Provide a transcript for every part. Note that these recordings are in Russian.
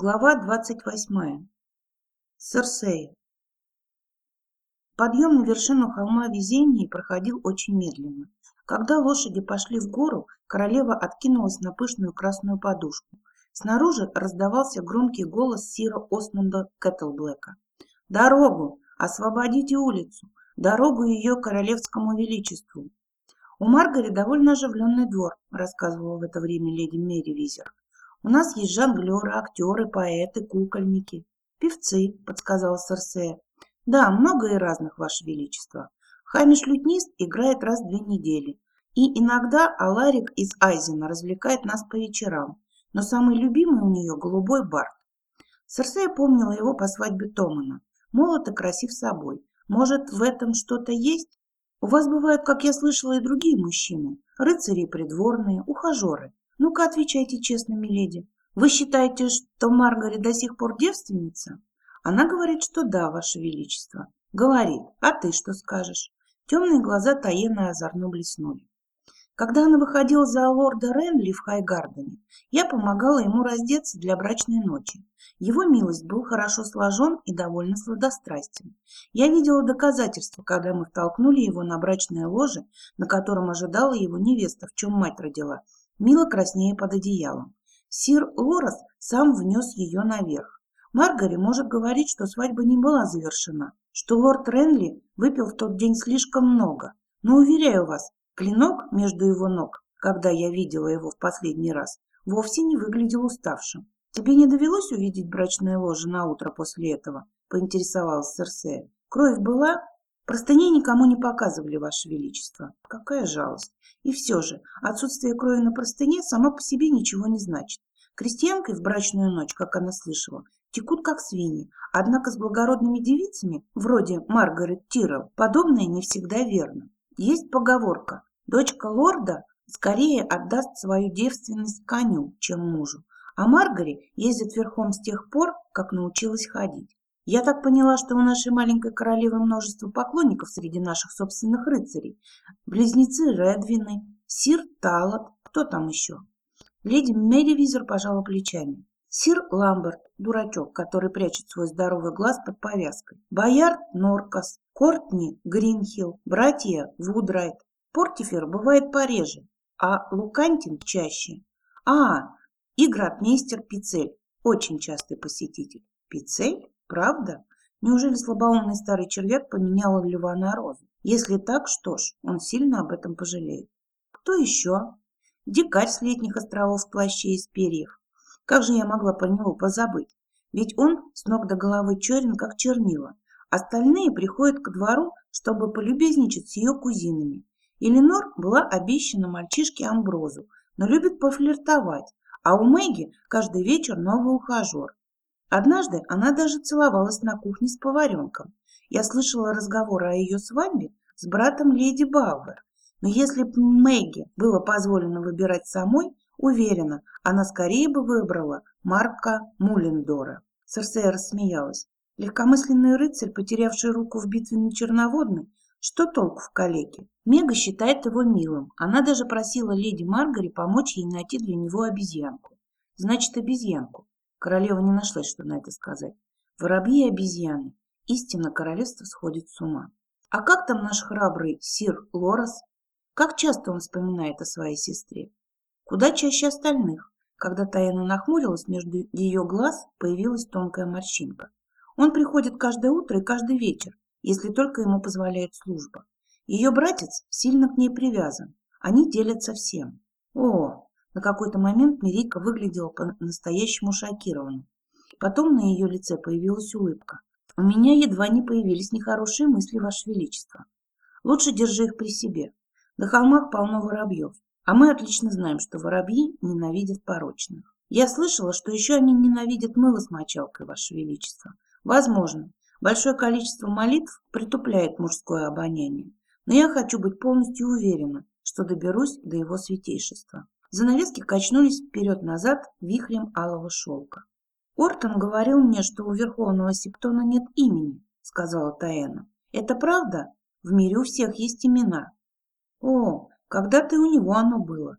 Глава двадцать восьмая. Серсея. Подъем на вершину холма везения проходил очень медленно. Когда лошади пошли в гору, королева откинулась на пышную красную подушку. Снаружи раздавался громкий голос Сира Осмунда Кэтлблэка. «Дорогу! Освободите улицу! Дорогу ее королевскому величеству!» У Маргари довольно оживленный двор, рассказывала в это время леди Мэри Визер. У нас есть жонглеры, актеры, поэты, кукольники. Певцы, подсказала Серсея. Да, много и разных, Ваше Величество. Хамиш-лютнист играет раз в две недели. И иногда Аларик из Айзена развлекает нас по вечерам. Но самый любимый у нее голубой бард. Серсея помнила его по свадьбе Томана. Молод и красив собой. Может, в этом что-то есть? У вас бывают, как я слышала, и другие мужчины. Рыцари придворные, ухажеры. Ну-ка, отвечайте честно, миледи. Вы считаете, что Маргаret до сих пор девственница? Она говорит, что да, ваше величество. Говорит. А ты что скажешь? Темные глаза Таена озорно блеснули. Когда она выходила за лорда Ренли в Хайгардене, я помогала ему раздеться для брачной ночи. Его милость был хорошо сложен и довольно сладострастен. Я видела доказательства, когда мы втолкнули его на брачное ложе, на котором ожидала его невеста, в чем мать родила, мило краснее под одеялом. Сир Лорес сам внес ее наверх. Маргари может говорить, что свадьба не была завершена, что лорд Ренли выпил в тот день слишком много. Но, уверяю вас, клинок между его ног, когда я видела его в последний раз, вовсе не выглядел уставшим. Тебе не довелось увидеть брачное ложе на утро после этого? Поинтересовалась Серсея. Кровь была? Простыней никому не показывали, Ваше Величество. Какая жалость. И все же, отсутствие крови на простыне само по себе ничего не значит. Крестьянкой в брачную ночь, как она слышала, текут как свиньи, однако с благородными девицами, вроде Маргарет Тиррелл, подобное не всегда верно. Есть поговорка «дочка лорда скорее отдаст свою девственность коню, чем мужу», а Маргари ездит верхом с тех пор, как научилась ходить. Я так поняла, что у нашей маленькой королевы множество поклонников среди наших собственных рыцарей. Близнецы Редвины, Сир Талот, кто там еще? Леди Меривизер пожала плечами. Сир Ламберт, дурачок, который прячет свой здоровый глаз под повязкой. Боярд Норкас, Кортни Гринхилл, братья Вудрайт. Портифер бывает пореже, а Лукантин чаще. А, и градмейстер Пицель, очень частый посетитель. Пицель? Правда? Неужели слабоумный старый червяк поменял льва на розу? Если так, что ж, он сильно об этом пожалеет. Кто еще? Дикарь с летних островов в плаще из перьев. Как же я могла про него позабыть? Ведь он с ног до головы черен, как чернила. Остальные приходят к двору, чтобы полюбезничать с ее кузинами. Эленор была обещана мальчишке Амброзу, но любит пофлиртовать, а у Мэгги каждый вечер новый ухажер. Однажды она даже целовалась на кухне с поваренком. Я слышала разговоры о ее свадьбе с братом леди Бауэр. Но если бы Мэгги было позволено выбирать самой, уверена, она скорее бы выбрала Марка Мулендора. Серсея рассмеялась. Легкомысленный рыцарь, потерявший руку в битве на Черноводной, что толку в калеке? Мега считает его милым. Она даже просила леди Маргари помочь ей найти для него обезьянку. Значит, обезьянку. Королева не нашлась, что на это сказать. Воробьи и обезьяны. Истинно королевство сходит с ума. А как там наш храбрый сир Лорес? Как часто он вспоминает о своей сестре? Куда чаще остальных? Когда Таяна нахмурилась, между ее глаз появилась тонкая морщинка. Он приходит каждое утро и каждый вечер, если только ему позволяет служба. Ее братец сильно к ней привязан. Они делятся всем. О, на какой-то момент Мирика выглядела по-настоящему шокированной. Потом на ее лице появилась улыбка. У меня едва не появились нехорошие мысли, Ваше Величество. Лучше держи их при себе. На холмах полно воробьев, а мы отлично знаем, что воробьи ненавидят порочных. Я слышала, что еще они ненавидят мыло с мочалкой, Ваше Величество. Возможно, Большое количество молитв притупляет мужское обоняние, но я хочу быть полностью уверена, что доберусь до его святейшества. Занавески качнулись вперед-назад вихрем алого шелка. «Ортон говорил мне, что у Верховного Септона нет имени», — сказала Таэна. «Это правда? В мире у всех есть имена». «О, когда-то у него оно было».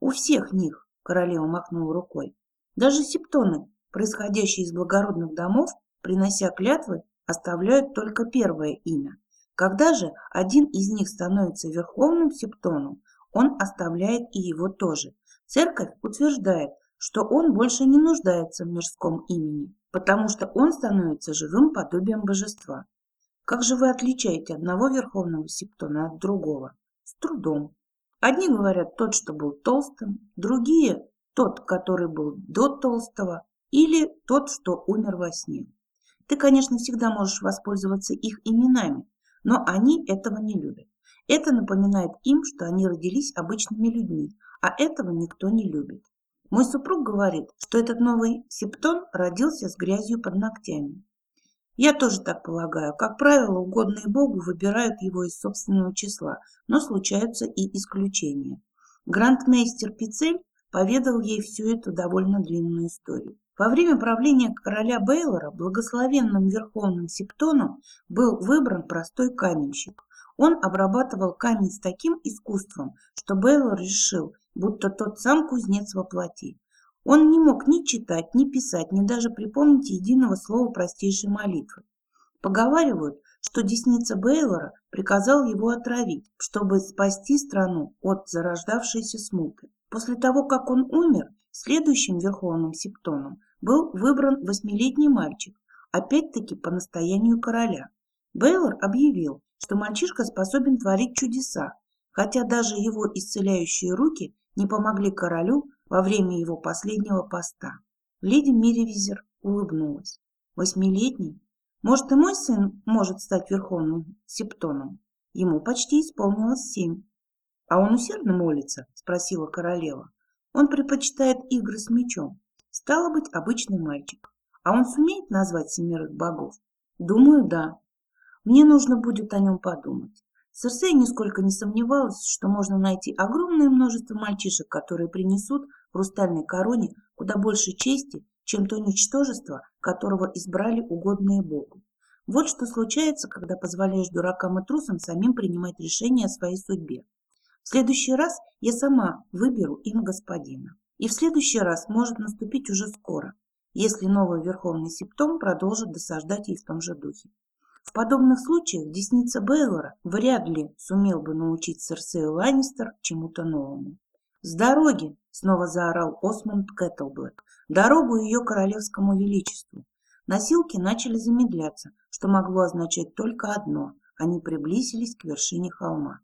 «У всех них», — королева махнула рукой. «Даже Септоны происходящие из благородных домов, принося клятвы, оставляют только первое имя. Когда же один из них становится верховным септоном, он оставляет и его тоже. Церковь утверждает, что он больше не нуждается в мирском имени, потому что он становится живым подобием божества. Как же вы отличаете одного верховного септона от другого? С трудом. Одни говорят тот, что был толстым, другие – тот, который был до толстого, или тот, что умер во сне. Ты, конечно, всегда можешь воспользоваться их именами, но они этого не любят. Это напоминает им, что они родились обычными людьми, а этого никто не любит. Мой супруг говорит, что этот новый септон родился с грязью под ногтями. Я тоже так полагаю. Как правило, угодные Богу выбирают его из собственного числа, но случаются и исключения. Грандмейстер Пицель поведал ей всю эту довольно длинную историю. Во время правления короля Бейлора благословенным верховным септоном был выбран простой каменщик. Он обрабатывал камень с таким искусством, что Бейлор решил, будто тот сам кузнец во плоти. Он не мог ни читать, ни писать, ни даже припомнить единого слова простейшей молитвы. Поговаривают, что десница Бейлора приказал его отравить, чтобы спасти страну от зарождавшейся смуты. После того, как он умер, следующим верховным септоном был выбран восьмилетний мальчик, опять-таки по настоянию короля. Бейлор объявил, что мальчишка способен творить чудеса, хотя даже его исцеляющие руки не помогли королю во время его последнего поста. Леди Миривизер улыбнулась. Восьмилетний? Может, и мой сын может стать верховным септоном? Ему почти исполнилось семь. А он усердно молится? Спросила королева. Он предпочитает игры с мечом. Стало быть, обычный мальчик. А он сумеет назвать семерых богов? Думаю, да. Мне нужно будет о нем подумать. Серсея нисколько не сомневалась, что можно найти огромное множество мальчишек, которые принесут в хрустальной короне куда больше чести, чем то ничтожество, которого избрали угодные Богу. Вот что случается, когда позволяешь дуракам и трусам самим принимать решения о своей судьбе. В следующий раз я сама выберу им господина. И в следующий раз может наступить уже скоро, если новый верховный септом продолжит досаждать ей в том же духе. В подобных случаях десница Бейлора вряд ли сумел бы научить Серсею Ланнистер чему-то новому. «С дороги!» — снова заорал Осмонд Кэтлблэк. «Дорогу ее королевскому величеству!» Носилки начали замедляться, что могло означать только одно — они приблизились к вершине холма.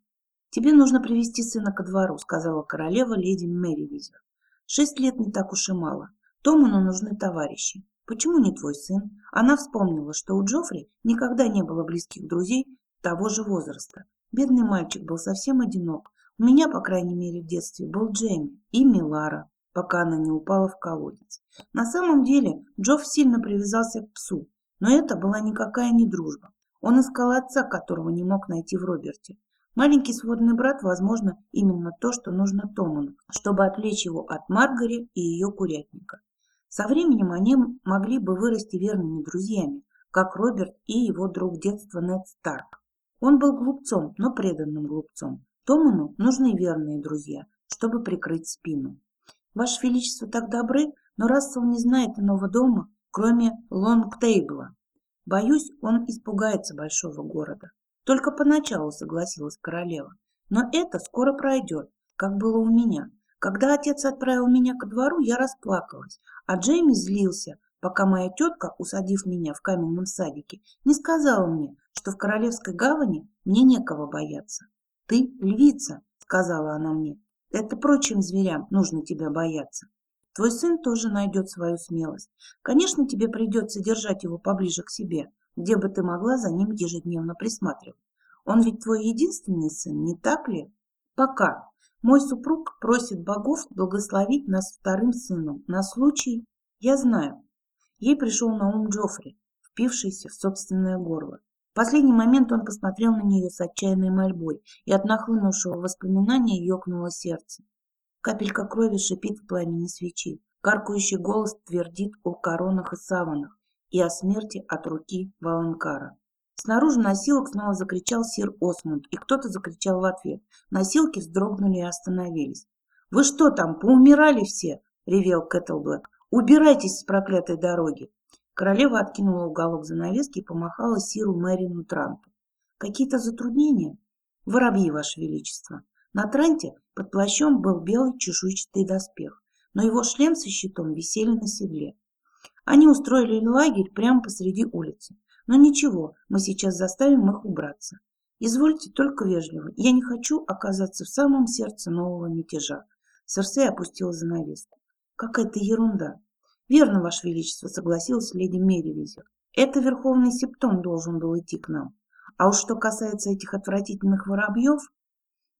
«Тебе нужно привести сына ко двору», — сказала королева леди Мэривизер. «Шесть лет не так уж и мало. Томану нужны товарищи. Почему не твой сын?» Она вспомнила, что у Джоффри никогда не было близких друзей того же возраста. Бедный мальчик был совсем одинок, у меня, по крайней мере, в детстве был Джейми и Милара, пока она не упала в колодец. На самом деле Джофф сильно привязался к псу, но это была никакая не дружба. Он искал отца, которого не мог найти в Роберте. Маленький сводный брат, возможно, именно то, что нужно Томану, чтобы отвлечь его от Маргари и ее курятника. Со временем они могли бы вырасти верными друзьями, как Роберт и его друг детства Нед Старк. Он был глупцом, но преданным глупцом, Томану нужны верные друзья, чтобы прикрыть спину. Ваше Величество так добры, но Рассел не знает иного дома, кроме Лонгтейбла. Боюсь, он испугается большого города. Только поначалу согласилась королева. Но это скоро пройдет, как было у меня. Когда отец отправил меня ко двору, я расплакалась, а Джейми злился, пока моя тетка, усадив меня в каменном садике, не сказала мне, что в Королевской гавани мне некого бояться. «Ты львица», — сказала она мне. «Это прочим зверям нужно тебя бояться. Твой сын тоже найдет свою смелость. Конечно, тебе придется держать его поближе к себе, где бы ты могла за ним ежедневно присматривать. Он ведь твой единственный сын, не так ли? Пока. Мой супруг просит богов благословить нас вторым сыном на случай... Я знаю. Ей пришел на ум Джоффри, впившийся в собственное горло последний момент он посмотрел на нее с отчаянной мольбой, и от нахлынувшего воспоминания ёкнуло сердце. Капелька крови шипит в пламени свечи. Каркающий голос твердит о коронах и саванах и о смерти от руки Валанкара. Снаружи носилок снова закричал сир Осмунд, и кто-то закричал в ответ. Носилки вздрогнули и остановились. «Вы что там, поумирали все?» — ревел Кэтлблэк. Убирайтесь с проклятой дороги. Королева откинула уголок занавески и помахала Сиру Мэрину Транту. Какие-то затруднения? Воробьи, Ваше Величество. На Транте под плащом был белый чешуйчатый доспех, но его шлем со щитом висели на седле. Они устроили лагерь прямо посреди улицы. Но ничего, мы сейчас заставим их убраться. Извольте только вежливо. Я не хочу оказаться в самом сердце нового мятежа. Серсей опустила занавеску. Какая-то ерунда. Верно, Ваше Величество, согласилась леди Меривизер. Это Верховный Септон должен был идти к нам. А уж что касается этих отвратительных воробьев,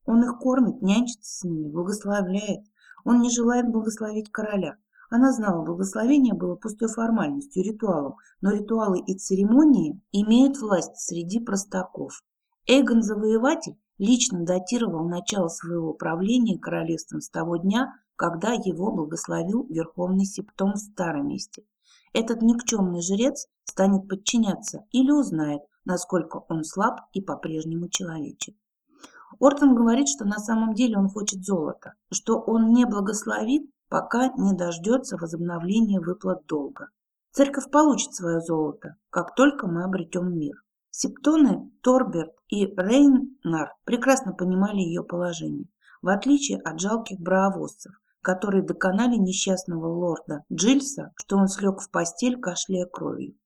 он их кормит, нянчится с ними, благословляет. Он не желает благословить короля. Она знала, благословение было пустой формальностью, ритуалом, но ритуалы и церемонии имеют власть среди простаков. Эйгон Завоеватель лично датировал начало своего правления королевством с того дня, когда его благословил Верховный Септом в старом месте. Этот никчемный жрец станет подчиняться или узнает, насколько он слаб и по-прежнему человечен. Ортон говорит, что на самом деле он хочет золота, что он не благословит, пока не дождется возобновления выплат долга. Церковь получит свое золото, как только мы обретем мир. Септоны, Торберт и Рейнар прекрасно понимали ее положение, в отличие от жалких бравовозцев, которые доконали несчастного лорда Джильса, что он слег в постель, кашляя кровью.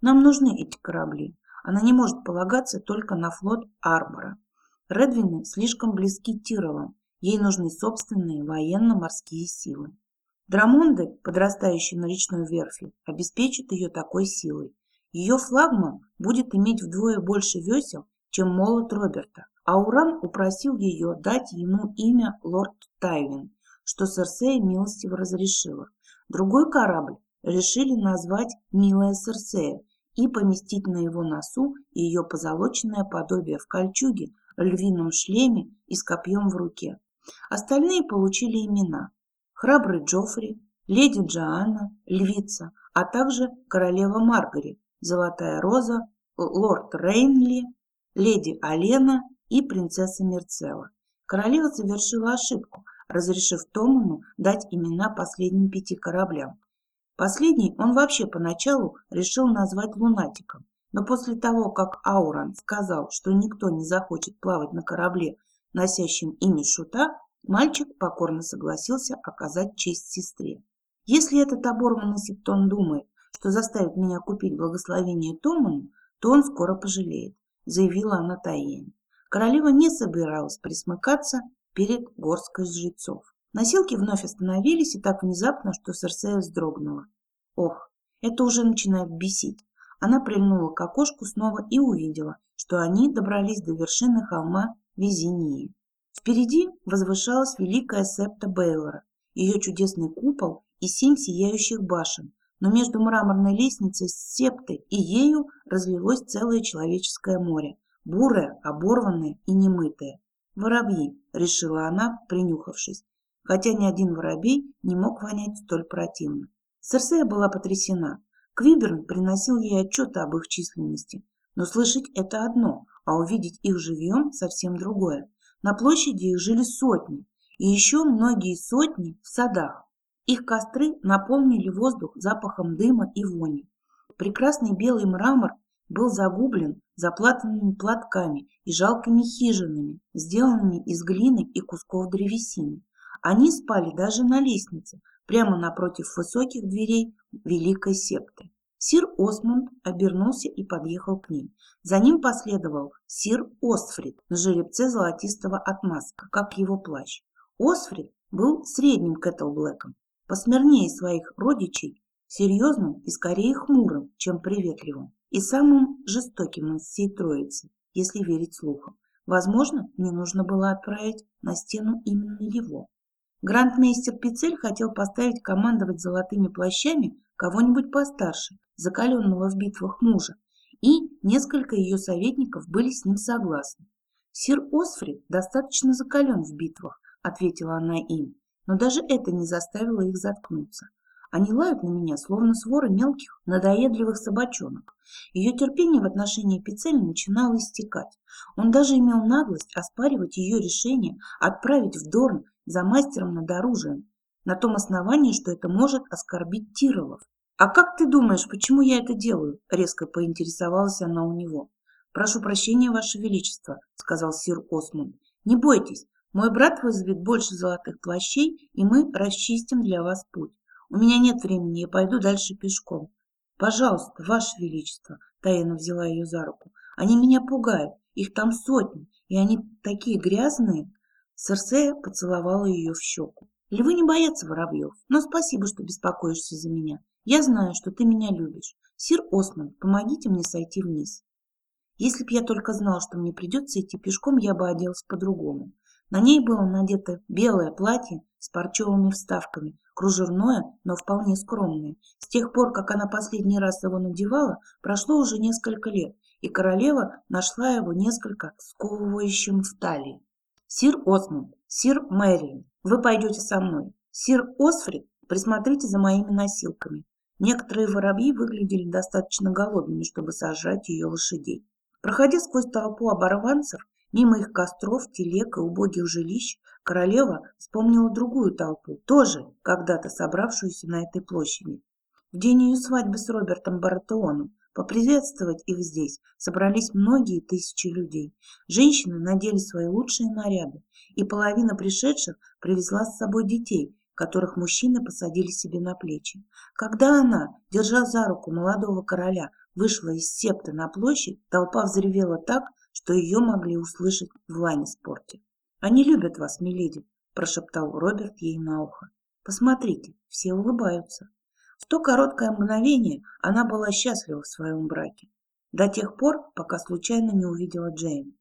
Нам нужны эти корабли. Она не может полагаться только на флот Арбора. Редвины слишком близки Тировым, ей нужны собственные военно-морские силы. Драмонды, подрастающие на речной верфи, обеспечат ее такой силой. Ее флагман будет иметь вдвое больше весел, чем молот Роберта, а Уран упросил ее дать ему имя лорд Тайвин, что Серсея милостиво разрешила. Другой корабль решили назвать «Милая Серсея» и поместить на его носу ее позолоченное подобие в кольчуге, львином шлеме и с копьем в руке. Остальные получили имена. Храбрый Джоффри, леди Джоанна, львица, а также королева Маргари, золотая роза, лорд Рейнли, леди Алена и принцесса Мерцела. Королева совершила ошибку, разрешив Томану дать имена последним пяти кораблям. Последний он вообще поначалу решил назвать лунатиком, но после того, как Ауран сказал, что никто не захочет плавать на корабле, носящем имя Шута, мальчик покорно согласился оказать честь сестре. Если этот оборванный септон думает, что заставит меня купить благословение Томану, то он скоро пожалеет, заявила она Таине. Королева не собиралась присмыкаться перед горской жрецов. Носилки вновь остановились, и так внезапно, что Серсея вздрогнула. Ох, это уже начинает бесить. Она прильнула к окошку снова и увидела, что они добрались до вершины холма Визинии. Впереди возвышалась великая септа Бейлора, ее чудесный купол и семь сияющих башен, но между мраморной лестницей с септой и ею разлилось целое человеческое море, бурое, оборванное и немытое. «Воробьи», — решила она, принюхавшись, хотя ни один воробей не мог вонять столь противно. Серсея была потрясена. Квиберн приносил ей отчеты об их численности, но слышать это одно, а увидеть их живьем совсем другое. На площади их жили сотни, и еще многие сотни в садах. Их костры наполнили воздух запахом дыма и вони. Прекрасный белый мрамор был загублен заплатанными платками и жалкими хижинами, сделанными из глины и кусков древесины. Они спали даже на лестнице, прямо напротив высоких дверей великой секты. Сир Осмунд обернулся и подъехал к ним. За ним последовал сир Осфрид на жеребце золотистого отмазка, как его плащ. Осфрид был средним Кэтлблэком, посмирнее своих родичей, серьезным и скорее хмурым, чем приветливым, и самым жестоким из всей троицы, если верить слухам. Возможно, мне нужно было отправить на стену именно его. Грандмейстер Пицель хотел поставить командовать золотыми плащами кого-нибудь постарше, закаленного в битвах мужа, и несколько ее советников были с ним согласны. «Сир Осфрид достаточно закален в битвах», — ответила она им, но даже это не заставило их заткнуться. Они лают на меня, словно своры мелких, надоедливых собачонок. Ее терпение в отношении Пиццелли начинало истекать. Он даже имел наглость оспаривать ее решение отправить в Дорн за мастером над оружием. на том основании, что это может оскорбить Тиролов. «А как ты думаешь, почему я это делаю?» – резко поинтересовалась она у него. «Прошу прощения, Ваше Величество», – сказал сир Осмунд. «Не бойтесь, мой брат вызовет больше золотых плащей, и мы расчистим для вас путь. У меня нет времени, я пойду дальше пешком. Пожалуйста, Ваше Величество, Таина взяла ее за руку. Они меня пугают, их там сотни, и они такие грязные. Серсея поцеловала ее в щеку. Львы не боятся воробьев, но спасибо, что беспокоишься за меня. Я знаю, что ты меня любишь. Сир Осман, помогите мне сойти вниз. Если б я только знал, что мне придется идти пешком, я бы оделась по-другому. На ней было надето белое платье с парчевыми вставками, кружевное, но вполне скромное. С тех пор, как она последний раз его надевала, прошло уже несколько лет, и королева нашла его несколько сковывающим в талии. «Сир Осмонд, сир Мэриан, вы пойдете со мной. Сир Осфрид, присмотрите за моими носилками». Некоторые воробьи выглядели достаточно голодными, чтобы сожрать ее лошадей. Проходя сквозь толпу оборванцев, Мимо их костров, телег и убогих жилищ королева вспомнила другую толпу, тоже когда-то собравшуюся на этой площади. В день ее свадьбы с Робертом Баратеоном поприветствовать их здесь собрались многие тысячи людей. Женщины надели свои лучшие наряды, и половина пришедших привезла с собой детей, которых мужчины посадили себе на плечи. Когда она, держа за руку молодого короля, вышла из септа на площадь, толпа взревела так, что ее могли услышать в Ланниспорте. «Они любят вас, миледи», – прошептал Роберт ей на ухо. «Посмотрите, все улыбаются». В то короткое мгновение она была счастлива в своем браке. До тех пор, пока случайно не увидела Джейн.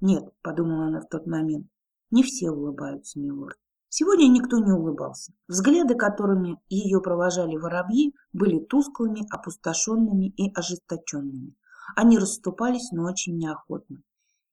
«Нет», – подумала она в тот момент, – «не все улыбаются, милорд». Сегодня никто не улыбался. Взгляды, которыми ее провожали воробьи, были тусклыми, опустошенными и ожесточенными. Они расступались, но очень неохотно.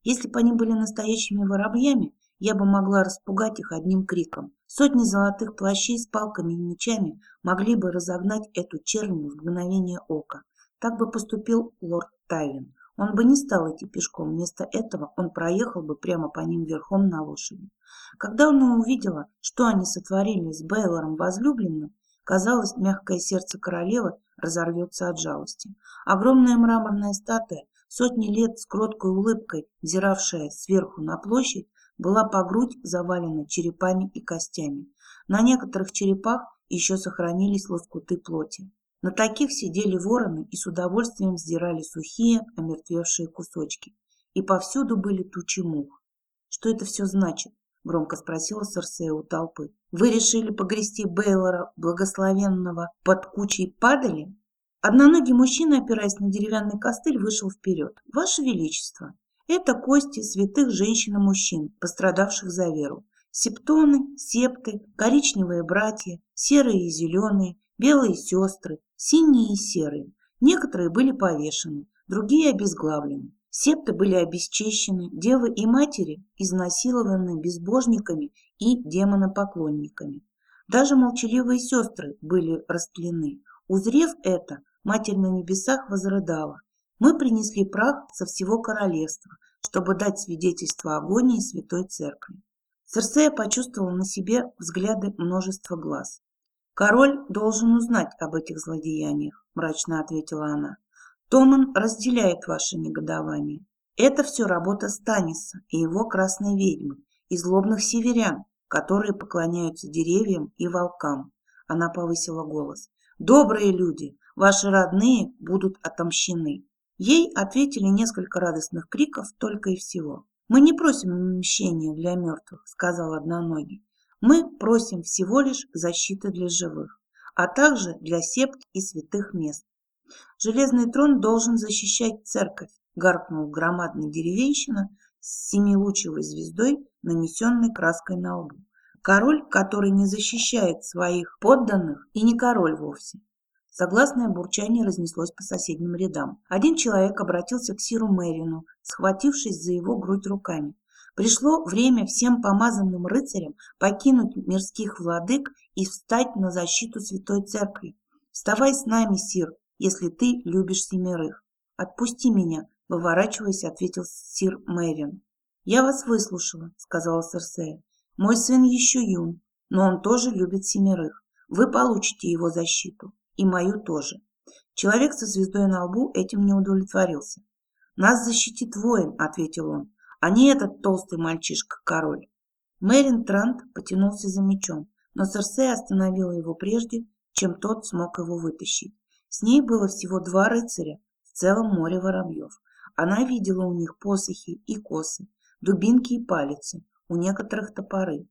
Если бы они были настоящими воробьями, я бы могла распугать их одним криком. Сотни золотых плащей с палками и мечами могли бы разогнать эту чернь в мгновение ока. Так бы поступил лорд Тайвин. Он бы не стал идти пешком, вместо этого он проехал бы прямо по ним верхом на лошади. Когда она увидела, что они сотворили с Бейлором возлюбленным, казалось, мягкое сердце королевы разорвется от жалости. Огромная мраморная статуя, сотни лет с кроткой улыбкой, взиравшая сверху на площадь, была по грудь завалена черепами и костями. На некоторых черепах еще сохранились лоскуты плоти. На таких сидели вороны и с удовольствием сдирали сухие, омертвевшие кусочки. И повсюду были тучи мух. Что это все значит? громко спросила Серсея у толпы. Вы решили погрести Бейлора благословенного под кучей падали? Одноногий мужчина, опираясь на деревянный костыль, вышел вперед. Ваше Величество, это кости святых женщин и мужчин, пострадавших за веру. Септоны, септы, коричневые братья, серые и зеленые, белые сестры, синие и серые. Некоторые были повешены, другие обезглавлены. Септы были обесчещены, девы и матери изнасилованы безбожниками и демонопоклонниками. Даже молчаливые сестры были растлены. Узрев это, Матерь на небесах возрыдала. Мы принесли прах со всего королевства, чтобы дать свидетельство агонии Святой Церкви. Церсея почувствовала на себе взгляды множества глаз. «Король должен узнать об этих злодеяниях», – мрачно ответила она. Томан разделяет ваше негодование. Это все работа Станиса и его красной ведьмы, и злобных северян, которые поклоняются деревьям и волкам. Она повысила голос. Добрые люди, ваши родные будут отомщены. Ей ответили несколько радостных криков только и всего. «Мы не просим мщения для мертвых», — сказал одноногий. «Мы просим всего лишь защиты для живых, а также для септ и святых мест. Железный трон должен защищать церковь, гаркнул громадный деревенщина с семилучевой звездой, нанесенной краской на лбу. Король, который не защищает своих подданных, и не король вовсе. Согласное бурчание разнеслось по соседним рядам. Один человек обратился к Сиру Мэрину, схватившись за его грудь руками. Пришло время всем помазанным рыцарям покинуть мирских владык и встать на защиту Святой Церкви. «Вставай с нами, Сир, если ты любишь семерых. Отпусти меня, выворачиваясь, ответил сир Мэрин. Я вас выслушала, сказала Серсея. Мой сын еще юн. но он тоже любит семерых. Вы получите его защиту, и мою тоже. Человек со звездой на лбу этим не удовлетворился. «Нас защитит воин», — ответил он, — «а не этот толстый мальчишка-король». Мэрин Трант потянулся за мечом, но Серсея остановила его прежде, чем тот смог его вытащить. С ней было всего два рыцаря в целом море воробьев. Она видела у них посохи и косы, дубинки и палицы, у некоторых топоры.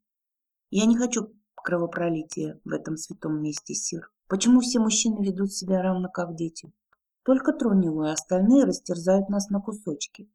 Я не хочу кровопролития в этом святом месте, сир. Почему все мужчины ведут себя равно как дети? Только тронь его, и остальные растерзают нас на кусочки.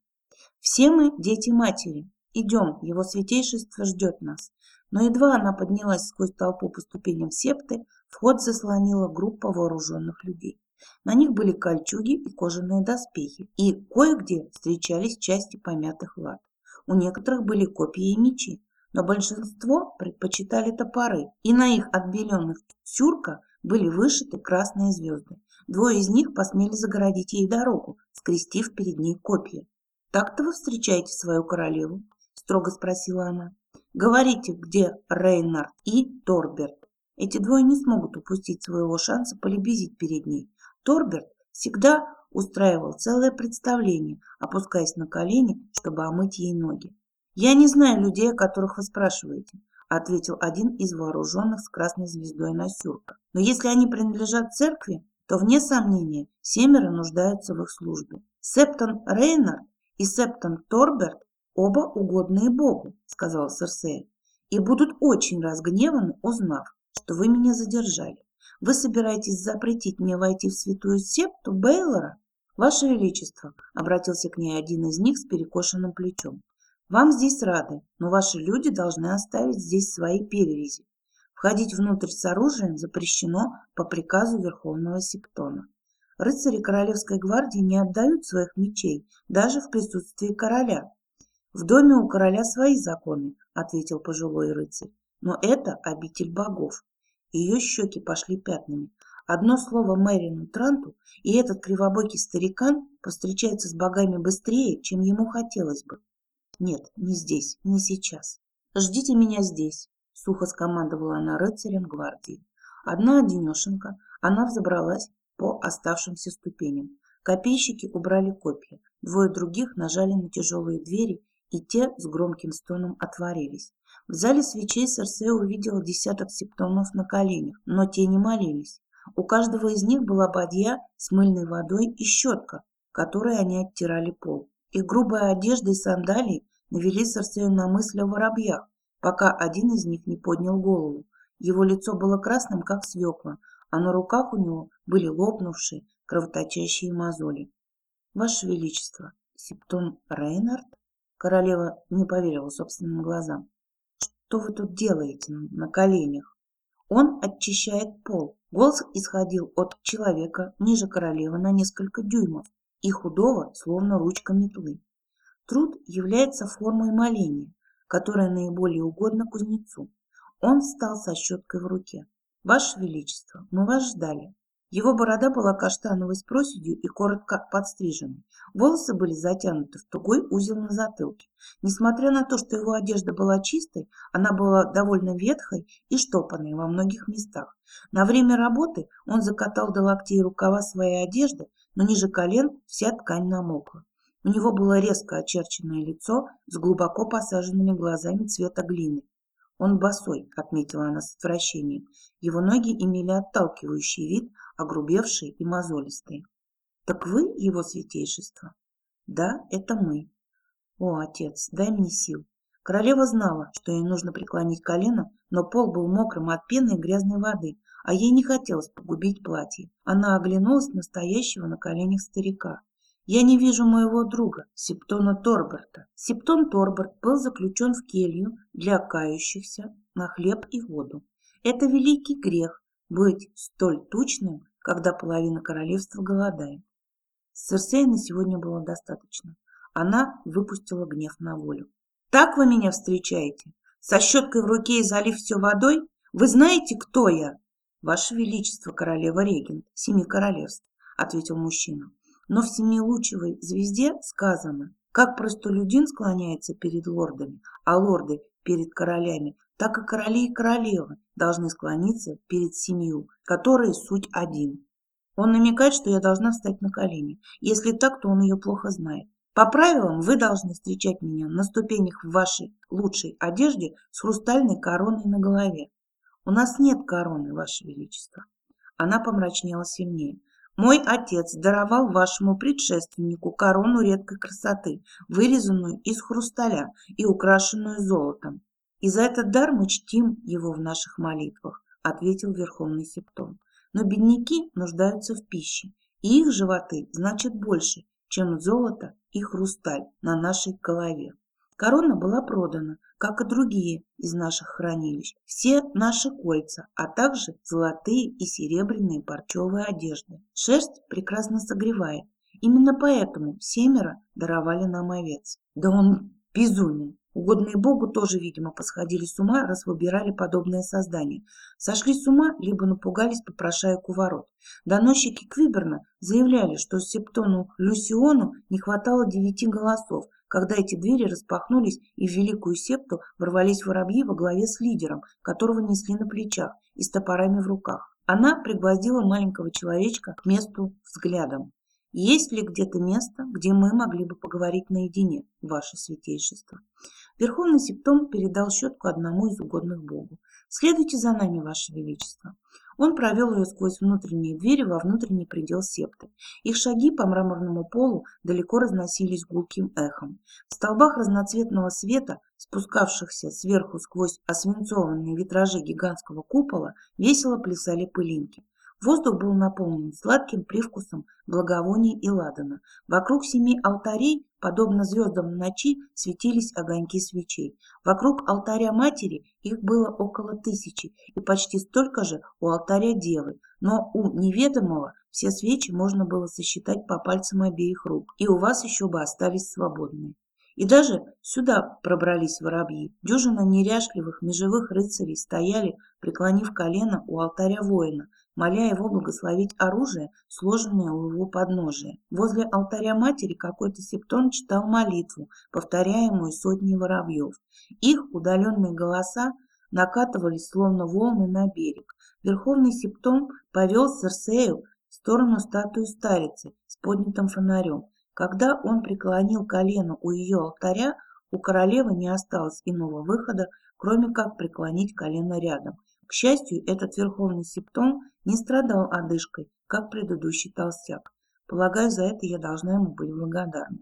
Все мы дети матери. Идем, его святейшество ждет нас. Но едва она поднялась сквозь толпу по ступеням септы, вход заслонила группа вооруженных людей. На них были кольчуги и кожаные доспехи, и кое-где встречались части помятых лад. У некоторых были копья и мечи, но большинство предпочитали топоры, и на их отбеленных сюрка были вышиты красные звезды. Двое из них посмели загородить ей дорогу, скрестив перед ней копья. «Так-то вы встречаете свою королеву?» – строго спросила она. «Говорите, где Рейнард и Торберт. Эти двое не смогут упустить своего шанса полебезить перед ней. Торберт всегда устраивал целое представление, опускаясь на колени, чтобы омыть ей ноги. «Я не знаю людей, о которых вы спрашиваете», ответил один из вооруженных с красной звездой на сюрка. «Но если они принадлежат церкви, то, вне сомнения, семеро нуждаются в их службе. Септон Рейнард и Септон Торберт оба угодные Богу», сказал Серсея, «и будут очень разгневаны, узнав, что вы меня задержали. Вы собираетесь запретить мне войти в святую септу Бейлора? Ваше Величество, обратился к ней один из них с перекошенным плечом. Вам здесь рады, но ваши люди должны оставить здесь свои перевязи. Входить внутрь с оружием запрещено по приказу Верховного Септона. Рыцари Королевской гвардии не отдают своих мечей, даже в присутствии короля. В доме у короля свои законы, ответил пожилой рыцарь. Но это обитель богов. Ее щеки пошли пятнами. Одно слово Мэрину Транту, и этот кривобокий старикан повстречается с богами быстрее, чем ему хотелось бы. Нет, не здесь, не сейчас. Ждите меня здесь, сухо скомандовала она рыцарем гвардии. Одна одинешенка, она взобралась по оставшимся ступеням. Копейщики убрали копья, двое других нажали на тяжелые двери, и те с громким стоном отворились. В зале свечей Серсея увидела десяток септонов на коленях, но те не молились. У каждого из них была бадья с мыльной водой и щетка, которой они оттирали пол. Их грубая одежда и сандалии навели Серсею на мысль о воробьях, пока один из них не поднял голову. Его лицо было красным, как свекла, а на руках у него были лопнувшие, кровоточащие мозоли. «Ваше Величество, Септон Рейнард?» Королева не поверила собственным глазам. Что вы тут делаете на коленях? Он очищает пол. Голос исходил от человека ниже королевы на несколько дюймов и худого, словно ручка метлы. Труд является формой моления, которая наиболее угодна кузнецу. Он встал со щеткой в руке. «Ваше Величество, мы вас ждали. Его борода была каштановой с проседью и коротко подстриженной. Волосы были затянуты в тугой узел на затылке. Несмотря на то, что его одежда была чистой, она была довольно ветхой и штопанной во многих местах. На время работы он закатал до локтей рукава своей одежды, но ниже колен вся ткань намокла. У него было резко очерченное лицо с глубоко посаженными глазами цвета глины. «Он босой», — отметила она с отвращением. Его ноги имели отталкивающий вид, огрубевшие и мозолистые. «Так вы его святейшество?» «Да, это мы». «О, отец, дай мне сил». Королева знала, что ей нужно преклонить колено, но пол был мокрым от пены и грязной воды, а ей не хотелось погубить платье. Она оглянулась на стоящего на коленях старика. «Я не вижу моего друга, Септона Торберта». Септон Торберт был заключен в келью для кающихся на хлеб и воду. Это великий грех быть столь тучным когда половина королевства голодает. Серсея на сегодня было достаточно. Она выпустила гнев на волю. «Так вы меня встречаете? Со щеткой в руке и залив все водой? Вы знаете, кто я?» «Ваше Величество, королева-регент, семи королевств», — ответил мужчина. «Но в семилучевой звезде сказано, как простолюдин склоняется перед лордами, а лорды перед королями, так и короли и королевы должны склониться перед семью, которые суть один. Он намекает, что я должна встать на колени. Если так, то он ее плохо знает. По правилам вы должны встречать меня на ступенях в вашей лучшей одежде с хрустальной короной на голове. У нас нет короны, ваше величество. Она помрачнела сильнее. Мой отец даровал вашему предшественнику корону редкой красоты, вырезанную из хрусталя и украшенную золотом. И за этот дар мы чтим его в наших молитвах, ответил Верховный Септон. Но бедняки нуждаются в пище, и их животы значат больше, чем золото и хрусталь на нашей голове. Корона была продана, как и другие из наших хранилищ, все наши кольца, а также золотые и серебряные парчевые одежды. Шерсть прекрасно согревает. Именно поэтому семеро даровали нам овец. Да он безумен. Угодные Богу тоже, видимо, посходили с ума, раз выбирали подобное создание. Сошли с ума, либо напугались попрошаек у ворот. Доносчики Квиберна заявляли, что Септону Люсиону не хватало девяти голосов, когда эти двери распахнулись и в Великую Септу ворвались воробьи во главе с лидером, которого несли на плечах и с топорами в руках. Она пригвоздила маленького человечка к месту взглядом. Есть ли где-то место, где мы могли бы поговорить наедине, ваше святейшество? Верховный септом передал щетку одному из угодных Богу. Следуйте за нами, ваше величество. Он провел ее сквозь внутренние двери во внутренний предел септы. Их шаги по мраморному полу далеко разносились гулким эхом. В столбах разноцветного света, спускавшихся сверху сквозь освинцованные витражи гигантского купола, весело плясали пылинки. Воздух был наполнен сладким привкусом благовоний и ладана. Вокруг семи алтарей, подобно звездам в ночи, светились огоньки свечей. Вокруг алтаря матери их было около тысячи, и почти столько же у алтаря девы, но у неведомого все свечи можно было сосчитать по пальцам обеих рук, и у вас еще бы остались свободные. И даже сюда пробрались воробьи. Дюжина неряшливых межевых рыцарей стояли, преклонив колено у алтаря воина, моля его благословить оружие, сложенное у его подножия. Возле алтаря матери какой-то септон читал молитву, повторяемую сотней воробьев. Их удаленные голоса накатывались словно волны на берег. Верховный септон повел Серсею в сторону статуи старицы с поднятым фонарем. Когда он преклонил колено у ее алтаря, у королевы не осталось иного выхода, кроме как преклонить колено рядом. К счастью, этот верховный септон не страдал одышкой, как предыдущий толстяк. Полагаю, за это я должна ему быть благодарна.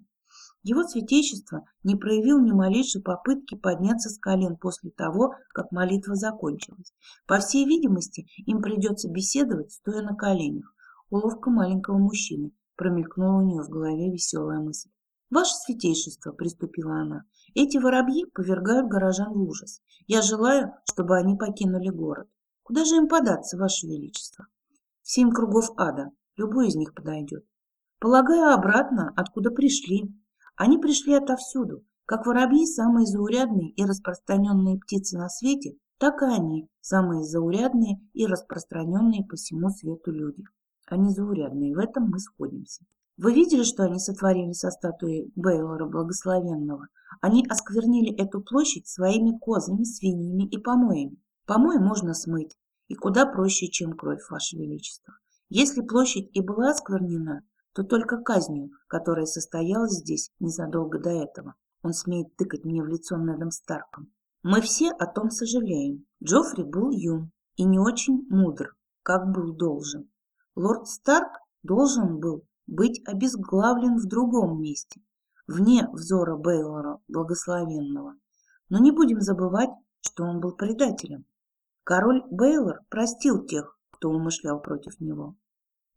Его святейшество не проявил ни малейшей попытки подняться с колен после того, как молитва закончилась. По всей видимости, им придется беседовать, стоя на коленях. Уловка маленького мужчины промелькнула у нее в голове веселая мысль. «Ваше святейшество», — приступила она, — «эти воробьи повергают горожан в ужас. Я желаю, чтобы они покинули город. Куда же им податься, Ваше Величество? В семь кругов ада. Любой из них подойдет. Полагаю, обратно, откуда пришли. Они пришли отовсюду. Как воробьи, самые заурядные и распространенные птицы на свете, так и они, самые заурядные и распространенные по всему свету люди. Они заурядные, в этом мы сходимся. Вы видели, что они сотворили со статуей Бейлора Благословенного? Они осквернили эту площадь своими козами, свиньями и помоями. Помои можно смыть, и куда проще, чем кровь, Ваше Величество. Если площадь и была осквернена, то только казнью, которая состоялась здесь незадолго до этого. Он смеет тыкать мне в лицо Недом Старком. Мы все о том сожалеем. Джоффри был юн и не очень мудр, как был должен. Лорд Старк должен был быть обезглавлен в другом месте, вне взора Бейлора Благословенного. Но не будем забывать, что он был предателем. Король Бейлор простил тех, кто умышлял против него.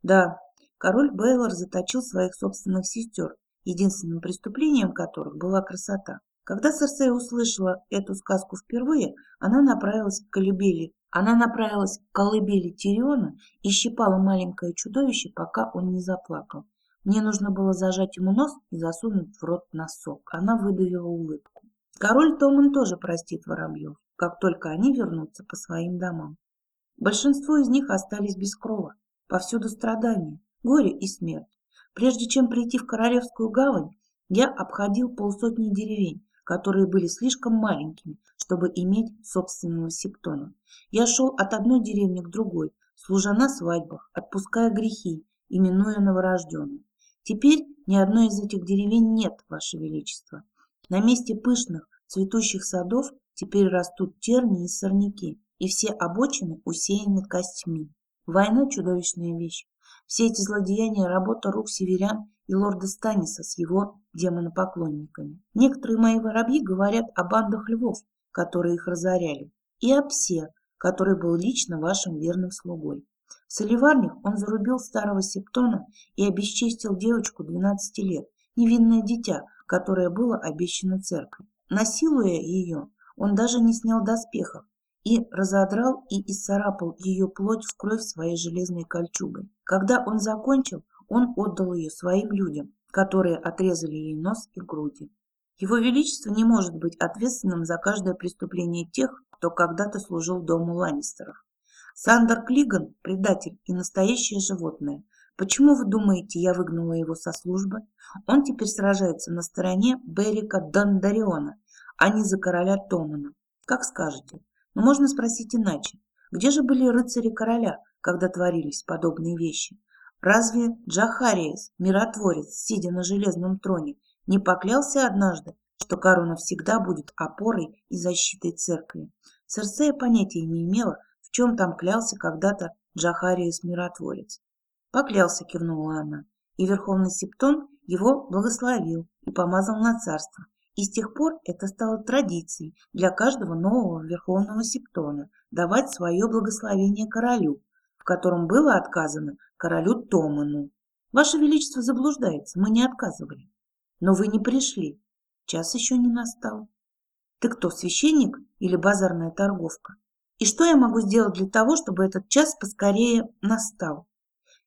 Да, король Бейлор заточил своих собственных сестер, единственным преступлением которых была красота. Когда Серсея услышала эту сказку впервые, она направилась к колыбели. Она направилась к колыбели Тириона и щипала маленькое чудовище, пока он не заплакал. Мне нужно было зажать ему нос и засунуть в рот носок. Она выдавила улыбку. Король Томан тоже простит воробьев, как только они вернутся по своим домам. Большинство из них остались без крова. Повсюду страдания, горе и смерть. Прежде чем прийти в Королевскую гавань, я обходил полсотни деревень, которые были слишком маленькими, чтобы иметь собственного септона. Я шел от одной деревни к другой, служа на свадьбах, отпуская грехи, именуя новорожденных. Теперь ни одной из этих деревень нет, Ваше Величество. На месте пышных цветущих садов теперь растут тернии и сорняки, и все обочины усеяны костьми. Война – чудовищная вещь. Все эти злодеяния – работа рук северян и лорда Станиса с его демонопоклонниками. Некоторые мои воробьи говорят о бандах львов, которые их разоряли, и о который был лично вашим верным слугой. В соливарнях он зарубил старого септона и обесчестил девочку 12 лет, невинное дитя, которое было обещано церкви. Насилуя ее, он даже не снял доспехов и разодрал и исцарапал ее плоть в кровь своей железной кольчугой. Когда он закончил, он отдал ее своим людям, которые отрезали ей нос и груди. Его Величество не может быть ответственным за каждое преступление тех, кто когда-то служил дому Ланнистеров. Сандер Клиган – предатель и настоящее животное. Почему вы думаете, я выгнала его со службы? Он теперь сражается на стороне Берика Дандариона, а не за короля Томана. Как скажете. Но можно спросить иначе. Где же были рыцари короля, когда творились подобные вещи? Разве Джахариес, миротворец, сидя на железном троне, не поклялся однажды, что корона всегда будет опорой и защитой церкви? Серсея понятия не имела, в чем там клялся когда-то Джахариес миротворец. Поклялся, кивнула она, и Верховный Септон его благословил и помазал на царство. И с тех пор это стало традицией для каждого нового Верховного Септона давать свое благословение королю, в котором было отказано королю Томану. Ваше Величество заблуждается, мы не отказывали. Но вы не пришли. Час еще не настал. Ты кто, священник или базарная торговка? И что я могу сделать для того, чтобы этот час поскорее настал?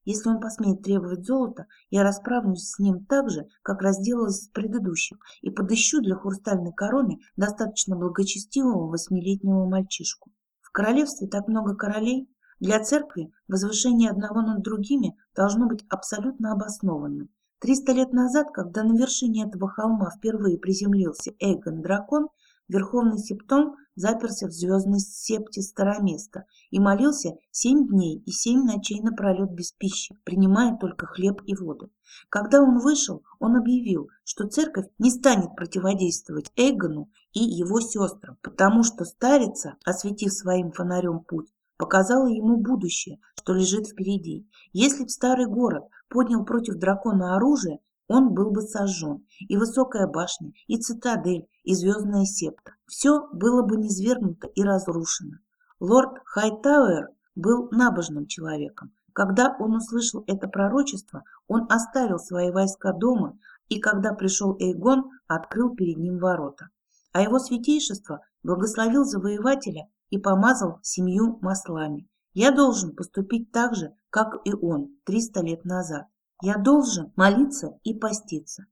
Если он посмеет требовать золота, я расправлюсь с ним так же, как разделалась с предыдущим, и подыщу для хрустальной короны достаточно благочестивого восьмилетнего мальчишку. В королевстве так много королей, для церкви возвышение одного над другими должно быть абсолютно обоснованным. Триста лет назад, когда на вершине этого холма впервые приземлился Эйгон-дракон, Верховный Септон заперся в звездной септе Староместа и молился семь дней и семь ночей напролет без пищи, принимая только хлеб и воду. Когда он вышел, он объявил, что церковь не станет противодействовать Эйгону и его сестрам, потому что старица, осветив своим фонарем путь, показала ему будущее, что лежит впереди. Если б старый город поднял против дракона оружие, он был бы сожжен, и высокая башня, и цитадель, и звездная септа. Все было бы низвергнуто и разрушено. Лорд Хайтауэр был набожным человеком. Когда он услышал это пророчество, он оставил свои войска дома, и когда пришел Эйгон, открыл перед ним ворота. А его святейшество благословил завоевателя и помазал семью маслами. Я должен поступить так же, как и он 300 лет назад. Я должен молиться и поститься.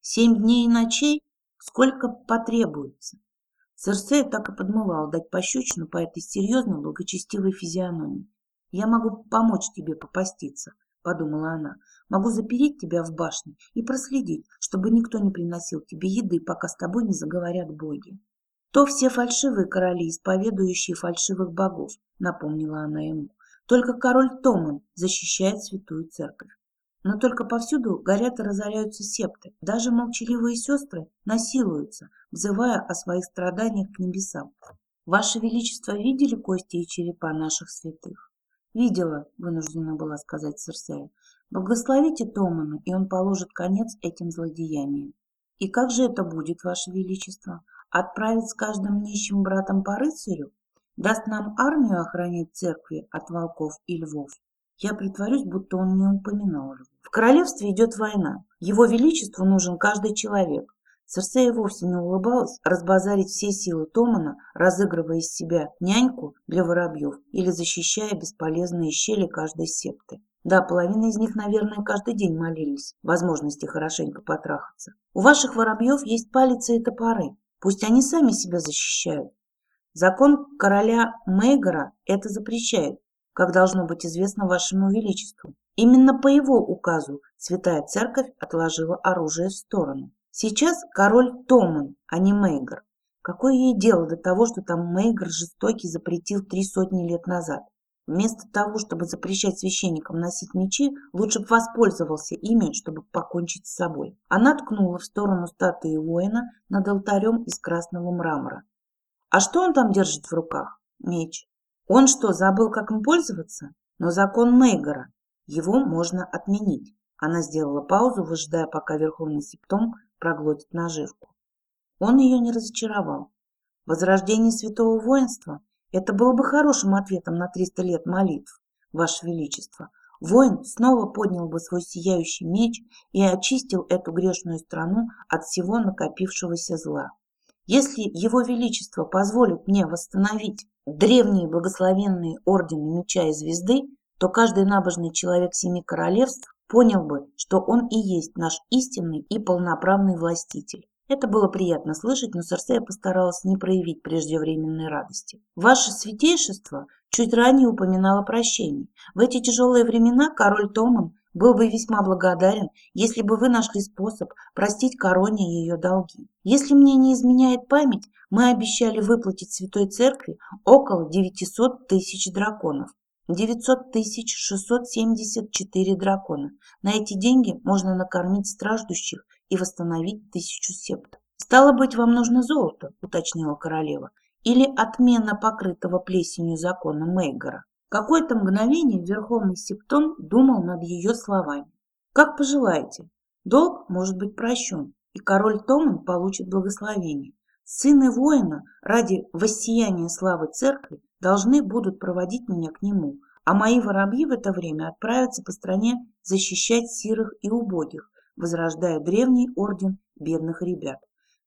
Семь дней и ночей, сколько потребуется. Церсея так и подмывала дать пощечину по этой серьезной, благочестивой физиономии. «Я могу помочь тебе попаститься», — подумала она. «Могу запереть тебя в башне и проследить, чтобы никто не приносил тебе еды, пока с тобой не заговорят боги». «То все фальшивые короли, исповедующие фальшивых богов», — напомнила она ему. «Только король Томан защищает святую церковь. Но только повсюду горят и разоряются септы. Даже молчаливые сестры насилуются, взывая о своих страданиях к небесам. Ваше Величество видели кости и черепа наших святых? Видела, вынуждена была сказать Серсея. Благословите Томана, и он положит конец этим злодеяниям. И как же это будет, Ваше Величество? Отправить с каждым нищим братом по рыцарю? Даст нам армию охранять церкви от волков и львов? Я притворюсь, будто он не упоминал львов. В королевстве идет война. Его величеству нужен каждый человек. Церсея вовсе не улыбалась разбазарить все силы Томана, разыгрывая из себя няньку для воробьев или защищая бесполезные щели каждой септы. Да, половина из них, наверное, каждый день молились возможности хорошенько потрахаться. У ваших воробьев есть палицы и топоры. Пусть они сами себя защищают. Закон короля Мейгора это запрещает, как должно быть известно вашему величеству. Именно по его указу Святая Церковь отложила оружие в сторону. Сейчас король Томан, а не Мейгор. Какое ей дело до того, что там Мейгр жестокий запретил три сотни лет назад? Вместо того, чтобы запрещать священникам носить мечи, лучше бы воспользовался ими, чтобы покончить с собой. Она ткнула в сторону статуи воина над алтарем из красного мрамора. А что он там держит в руках? Меч. Он что, забыл, как им пользоваться? Но закон Мейгора. Его можно отменить. Она сделала паузу, выжидая, пока Верховный Септом проглотит наживку. Он ее не разочаровал. Возрождение святого воинства – это было бы хорошим ответом на 300 лет молитв, Ваше Величество. Воин снова поднял бы свой сияющий меч и очистил эту грешную страну от всего накопившегося зла. Если Его Величество позволит мне восстановить древние благословенные ордены меча и звезды, то каждый набожный человек семи королевств понял бы, что он и есть наш истинный и полноправный властитель. Это было приятно слышать, но Серсея постаралась не проявить преждевременной радости. «Ваше святейшество чуть ранее упоминало прощение. В эти тяжелые времена король Томан был бы весьма благодарен, если бы вы нашли способ простить короне ее долги. Если мне не изменяет память, мы обещали выплатить Святой Церкви около 900 тысяч драконов. 900 тысяч 674 дракона. На эти деньги можно накормить страждущих и восстановить тысячу септ. «Стало быть, вам нужно золото», — уточнила королева, «или отмена покрытого плесенью закона Мейгора». Какое-то мгновение Верховный Септон думал над ее словами. «Как пожелаете. Долг может быть прощен, и король Томан получит благословение. Сыны воина ради воссияния славы церкви должны будут проводить меня к нему, а мои воробьи в это время отправятся по стране защищать сирых и убогих, возрождая древний орден бедных ребят.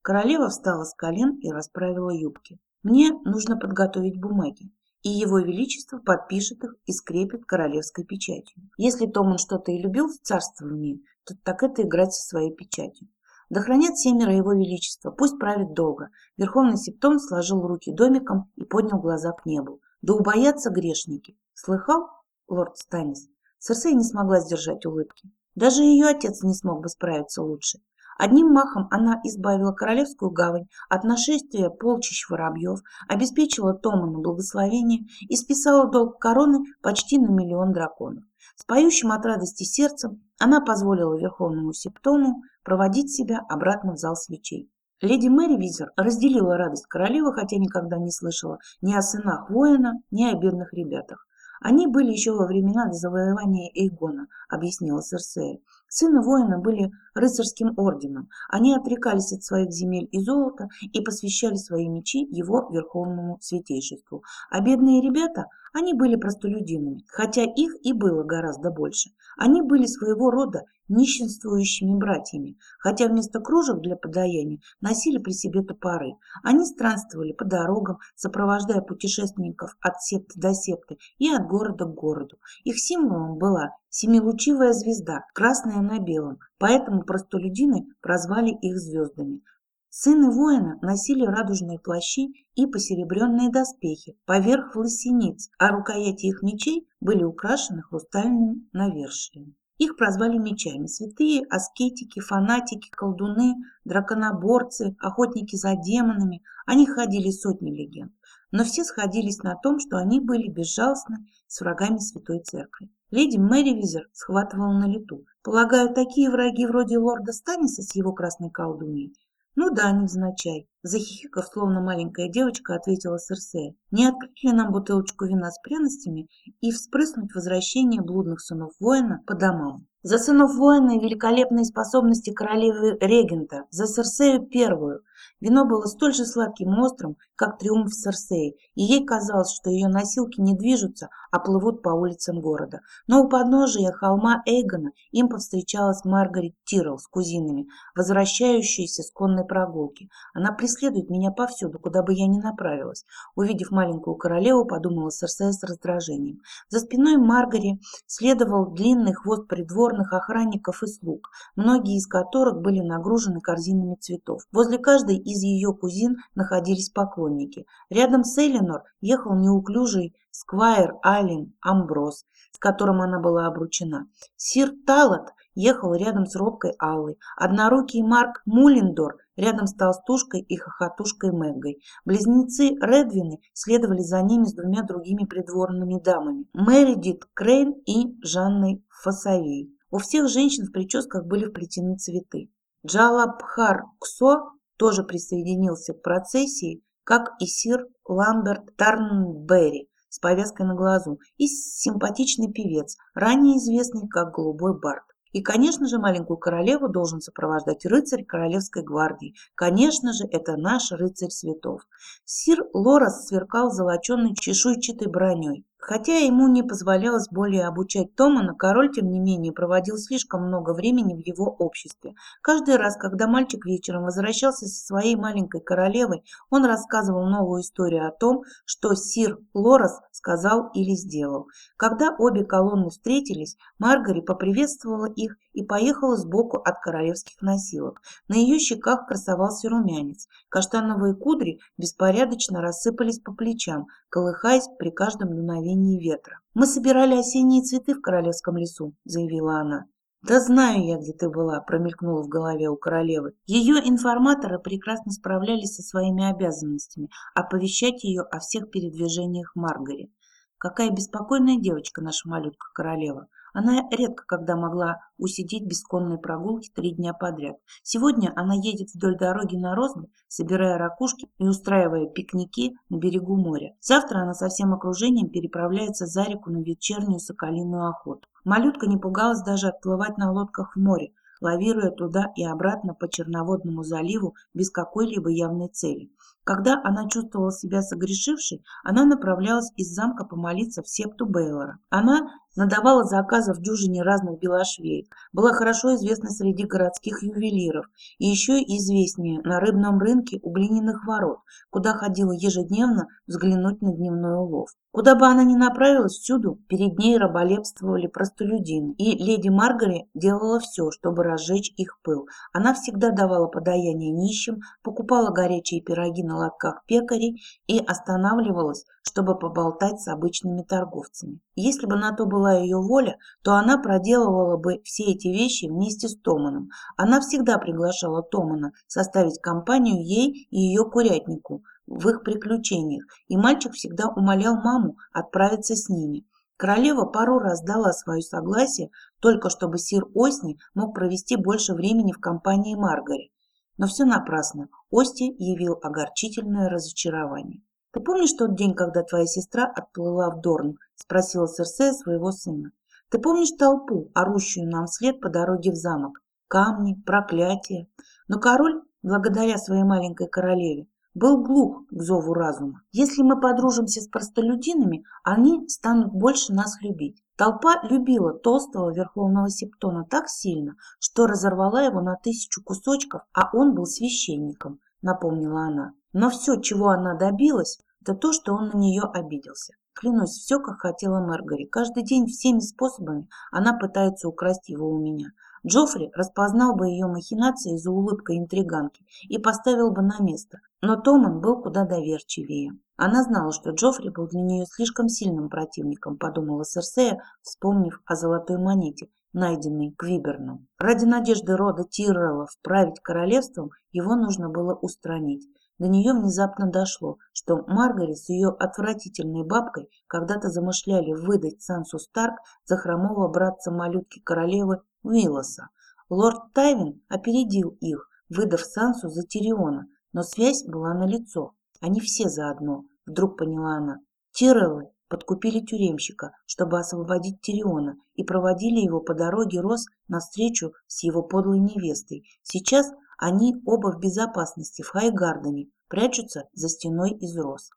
Королева встала с колен и расправила юбки. Мне нужно подготовить бумаги, и его величество подпишет их и скрепит королевской печатью. Если Томан что-то и любил в царствовании, то так это играть со своей печатью. Да хранят семеро его величества, пусть правит долго. Верховный септон сложил руки домиком и поднял глаза к небу. Да убоятся грешники. Слыхал, лорд Станис? Серсей не смогла сдержать улыбки. Даже ее отец не смог бы справиться лучше. Одним махом она избавила Королевскую гавань от нашествия полчищ воробьев, обеспечила Томану благословение и списала долг короны почти на миллион драконов. С поющим от радости сердцем она позволила Верховному Септому проводить себя обратно в зал свечей. Леди Мэри Визер разделила радость королевы, хотя никогда не слышала ни о сынах воина, ни о бедных ребятах. Они были еще во времена завоевания Эйгона, объяснила Серсея. Сыны воина были рыцарским орденом. Они отрекались от своих земель и золота и посвящали свои мечи его верховному святейшеству. А бедные ребята, они были простолюдинами, хотя их и было гораздо больше. Они были своего рода нищенствующими братьями, хотя вместо кружек для подаяния носили при себе топоры. Они странствовали по дорогам, сопровождая путешественников от септы до септы и от города к городу. Их символом была семилучивая звезда, красная на белом, поэтому простолюдины прозвали их звездами. Сыны воина носили радужные плащи и посеребренные доспехи поверх лосениц, а рукояти их мечей были украшены хрустальным навершием. Их прозвали мечами. Святые, аскетики, фанатики, колдуны, драконоборцы, охотники за демонами. Они ходили сотни легенд. Но все сходились на том, что они были безжалостны с врагами Святой Церкви. Леди Мэри Визер схватывала на лету. Полагаю, такие враги вроде лорда Станиса с его красной колдуньей ну да невзначай захихикав словно маленькая девочка ответила серсея. Не открыть ли нам бутылочку вина с пряностями и вспрыснуть возвращение блудных сынов воина по домам за сынов воина и великолепные способности королевы регента за серсею первую Вино было столь же сладким и острым, как триумф Серсеи, и ей казалось, что ее носилки не движутся, а плывут по улицам города. Но у подножия холма Эйгона им повстречалась Маргарет Тирл с кузинами, возвращающиеся с конной прогулки. Она преследует меня повсюду, куда бы я ни направилась. Увидев маленькую королеву, подумала Серсея с раздражением. За спиной Маргари следовал длинный хвост придворных охранников и слуг, многие из которых были нагружены корзинами цветов. Возле каждой из ее кузин находились поклонники. Рядом с Эленор ехал неуклюжий сквайр Аллен Амброс, с которым она была обручена. Сир Талат ехал рядом с робкой Аллой, однорукий Марк Мулиндор рядом с толстушкой и хохотушкой Мэггой. Близнецы Редвины следовали за ними с двумя другими придворными дамами – Мэридит Крейн и Жанной Фасовей. У всех женщин в прическах были вплетены цветы. Джалабхар Ксо тоже присоединился к процессии, как и сир Ламберт Тарнберри с повязкой на глазу и симпатичный певец, ранее известный как Голубой Бард. И, конечно же, маленькую королеву должен сопровождать рыцарь королевской гвардии. Конечно же, это наш рыцарь цветов. Сир Лорас сверкал золоченной чешуйчатой броней. Хотя ему не позволялось более обучать Томана, король, тем не менее, проводил слишком много времени в его обществе. Каждый раз, когда мальчик вечером возвращался со своей маленькой королевой, он рассказывал новую историю о том, что сир Лорас сказал или сделал. Когда обе колонны встретились, Маргари поприветствовала их и поехала сбоку от королевских носилок. На ее щеках красовался румянец. Каштановые кудри беспорядочно рассыпались по плечам, колыхаясь при каждом дуновении ветра. «Мы собирали осенние цветы в королевском лесу», — заявила она. «Да знаю я, где ты была», — промелькнула в голове у королевы. Ее информаторы прекрасно справлялись со своими обязанностями, оповещать ее о всех передвижениях Маргари. Какая беспокойная девочка наша малютка-королева. Она редко когда могла усидеть без конной прогулки три дня подряд. Сегодня она едет вдоль дороги на розбе, собирая ракушки и устраивая пикники на берегу моря. Завтра она со всем окружением переправляется за реку на вечернюю соколиную охоту. Малютка не пугалась даже отплывать на лодках в море, лавируя туда и обратно по Черноводному заливу без какой-либо явной цели. Когда она чувствовала себя согрешившей, она направлялась из замка помолиться в септу Бейлора. Она надавала заказов дюжине разных белошвеек, была хорошо известна среди городских ювелиров и еще известнее на рыбном рынке у глиняных ворот, куда ходила ежедневно взглянуть на дневной улов. Куда бы она ни направилась, всюду перед ней раболепствовали простолюдины, и леди Маргари делала все, чтобы разжечь их пыл. Она всегда давала подаяние нищим, покупала горячие пироги на лотках пекарей и останавливалась, чтобы поболтать с обычными торговцами. Если бы на то была ее воля, то она проделывала бы все эти вещи вместе с Томаном. Она всегда приглашала Томана составить компанию ей и ее курятнику в их приключениях, и мальчик всегда умолял маму отправиться с ними. Королева пару раз дала свое согласие, только чтобы сир Осни мог провести больше времени в компании Маргари. Но все напрасно. Ости явил огорчительное разочарование. «Ты помнишь тот день, когда твоя сестра отплыла в Дорн?» – спросила Серсея своего сына. «Ты помнишь толпу, орущую нам вслед по дороге в замок? Камни, проклятия. Но король, благодаря своей маленькой королеве, был глух к зову разума. Если мы подружимся с простолюдинами, они станут больше нас любить. Толпа любила толстого верховного септона так сильно, что разорвала его на тысячу кусочков, а он был священником, напомнила она. Но все, чего она добилась, это то, что он на нее обиделся. Клянусь, все, как хотела Мэргари. Каждый день всеми способами она пытается украсть его у меня. Джоффри распознал бы ее махинации за улыбкой интриганки и поставил бы на место, но Томан был куда доверчивее. Она знала, что Джоффри был для нее слишком сильным противником, подумала Серсея, вспомнив о золотой монете, найденной Квиберном. Ради надежды рода Тирреллов править королевством его нужно было устранить. До нее внезапно дошло, что Маргари с ее отвратительной бабкой когда-то замышляли выдать Сансу Старк за хромого братца малютки королевы Уиллоса. Лорд Тайвин опередил их, выдав Сансу за Тириона, но связь была налицо. Они все заодно, вдруг поняла она. Тиреллы подкупили тюремщика, чтобы освободить Тириона, и проводили его по дороге Рос навстречу с его подлой невестой. Сейчас они оба в безопасности в Хайгардене, прячутся за стеной из роз.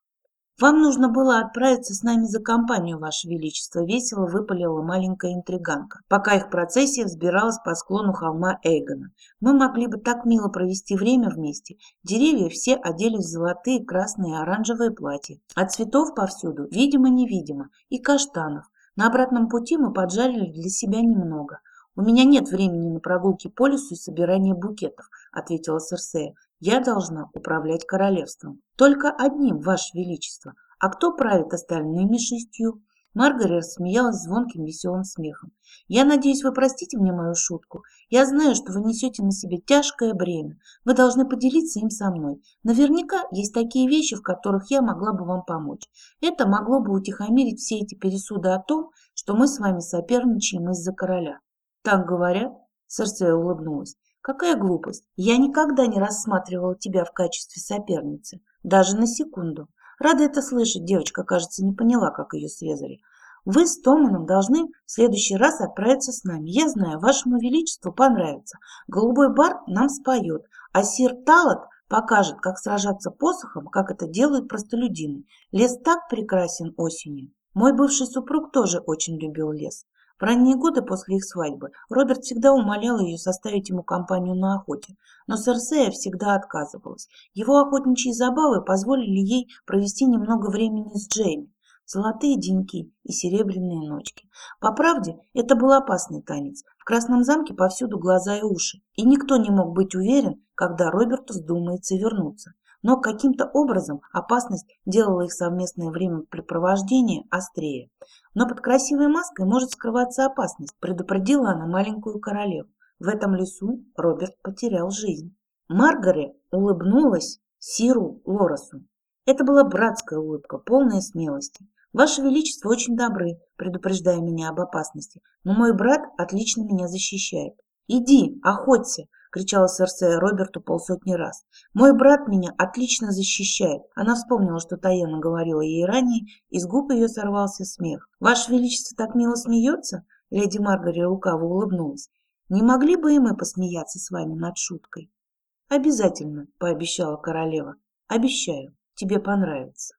«Вам нужно было отправиться с нами за компанию, Ваше Величество», — весело выпалила маленькая интриганка, пока их процессия взбиралась по склону холма Эйгона. «Мы могли бы так мило провести время вместе. Деревья все оделись в золотые, красные оранжевые платья, а цветов повсюду, видимо-невидимо, и каштанов. На обратном пути мы поджарили для себя немного. «У меня нет времени на прогулки по лесу и собирание букетов», — ответила Серсея. «Я должна управлять королевством». «Только одним, Ваше Величество. А кто правит остальными шестью? Маргарет смеялась звонким веселым смехом. «Я надеюсь, вы простите мне мою шутку. Я знаю, что вы несете на себе тяжкое бремя. Вы должны поделиться им со мной. Наверняка есть такие вещи, в которых я могла бы вам помочь. Это могло бы утихомирить все эти пересуды о том, что мы с вами соперничаем из-за короля». «Так говорят?» – Серсея улыбнулась. «Какая глупость! Я никогда не рассматривала тебя в качестве соперницы, даже на секунду. Рада это слышать, девочка, кажется, не поняла, как ее срезали. Вы с Томаном должны в следующий раз отправиться с нами. Я знаю, вашему величеству понравится. Голубой бар нам споет, а сир Талат покажет, как сражаться посохом, как это делают простолюдины. Лес так прекрасен осенью. Мой бывший супруг тоже очень любил лес. В ранние годы после их свадьбы Роберт всегда умолял ее составить ему компанию на охоте, но Серсея всегда отказывалась. Его охотничьи забавы позволили ей провести немного времени с Джейми. Золотые деньки и серебряные ночки. По правде, это был опасный танец. В Красном замке повсюду глаза и уши, и никто не мог быть уверен, когда Роберту вздумается вернуться. Но каким-то образом опасность делала их совместное времяпрепровождение острее. Но под красивой маской может скрываться опасность, предупредила она маленькую королеву. В этом лесу Роберт потерял жизнь. Маргаret улыбнулась Сиру Лоросу. Это была братская улыбка, полная смелости. Ваше Величество очень добры, предупреждая меня об опасности, но мой брат отлично меня защищает. Иди, охоться, кричала Серсея Роберту полсотни раз. «Мой брат меня отлично защищает!» Она вспомнила, что Таяна говорила ей ранее, и с губ ее сорвался смех. «Ваше Величество так мило смеется?» Леди Маргари лукаво улыбнулась. «Не могли бы и мы посмеяться с вами над шуткой?» «Обязательно», — пообещала королева. «Обещаю, тебе понравится».